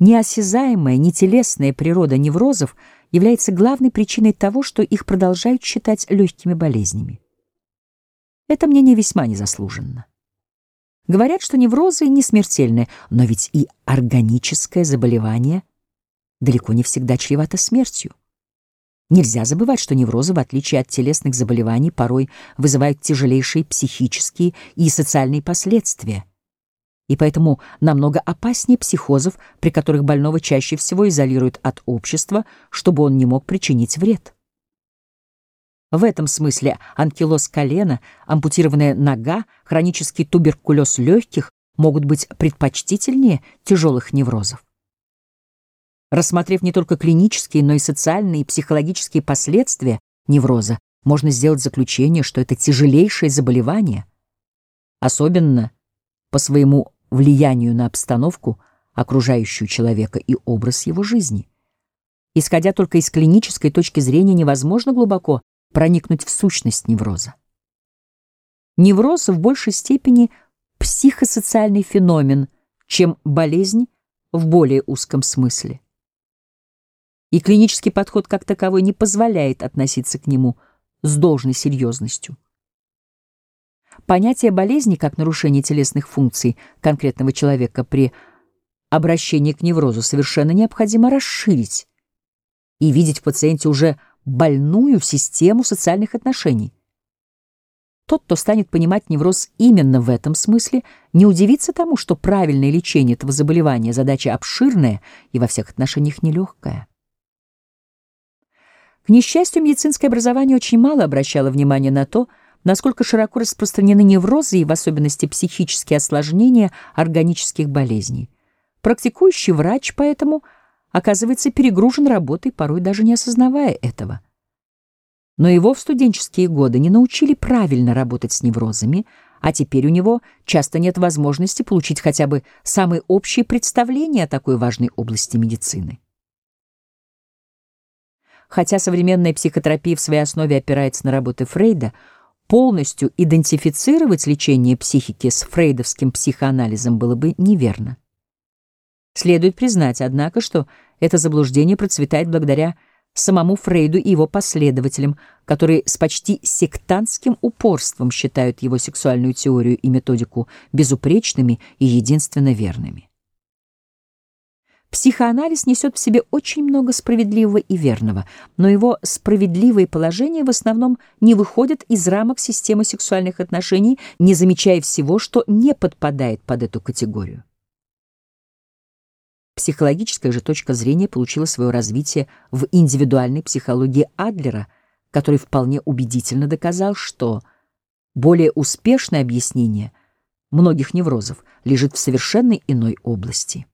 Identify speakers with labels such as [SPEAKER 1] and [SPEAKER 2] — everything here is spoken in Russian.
[SPEAKER 1] Неосязаемая, нетелесная природа неврозов является главной причиной того, что их продолжают считать легкими болезнями. Это мнение весьма незаслуженно. Говорят, что неврозы не смертельны, но ведь и органическое заболевание далеко не всегда чревато смертью. Нельзя забывать, что неврозы, в отличие от телесных заболеваний, порой вызывают тяжелейшие психические и социальные последствия, и поэтому намного опаснее психозов, при которых больного чаще всего изолируют от общества, чтобы он не мог причинить вред. В этом смысле анкилоз колена, ампутированная нога, хронический туберкулез легких могут быть предпочтительнее тяжелых неврозов. Рассмотрев не только клинические, но и социальные и психологические последствия невроза, можно сделать заключение, что это тяжелейшее заболевание, особенно по своему влиянию на обстановку, окружающую человека и образ его жизни. Исходя только из клинической точки зрения, невозможно глубоко проникнуть в сущность невроза. Невроз в большей степени психосоциальный феномен, чем болезнь в более узком смысле. И клинический подход как таковой не позволяет относиться к нему с должной серьезностью. Понятие болезни как нарушение телесных функций конкретного человека при обращении к неврозу совершенно необходимо расширить и видеть в пациенте уже больную систему социальных отношений. Тот, кто станет понимать невроз именно в этом смысле, не удивится тому, что правильное лечение этого заболевания – задача обширная и во всех отношениях нелегкая. К несчастью, медицинское образование очень мало обращало внимания на то, насколько широко распространены неврозы и в особенности психические осложнения органических болезней. Практикующий врач поэтому оказывается перегружен работой, порой даже не осознавая этого. Но его в студенческие годы не научили правильно работать с неврозами, а теперь у него часто нет возможности получить хотя бы самые общие представления о такой важной области медицины. Хотя современная психотерапия в своей основе опирается на работы Фрейда, полностью идентифицировать лечение психики с фрейдовским психоанализом было бы неверно. Следует признать, однако, что это заблуждение процветает благодаря самому Фрейду и его последователям, которые с почти сектантским упорством считают его сексуальную теорию и методику безупречными и единственно верными. Психоанализ несет в себе очень много справедливого и верного, но его справедливые положения в основном не выходят из рамок системы сексуальных отношений, не замечая всего, что не подпадает под эту категорию. Психологическая же точка зрения получила свое развитие в индивидуальной психологии Адлера, который вполне убедительно доказал, что более успешное объяснение многих неврозов лежит в совершенно иной области.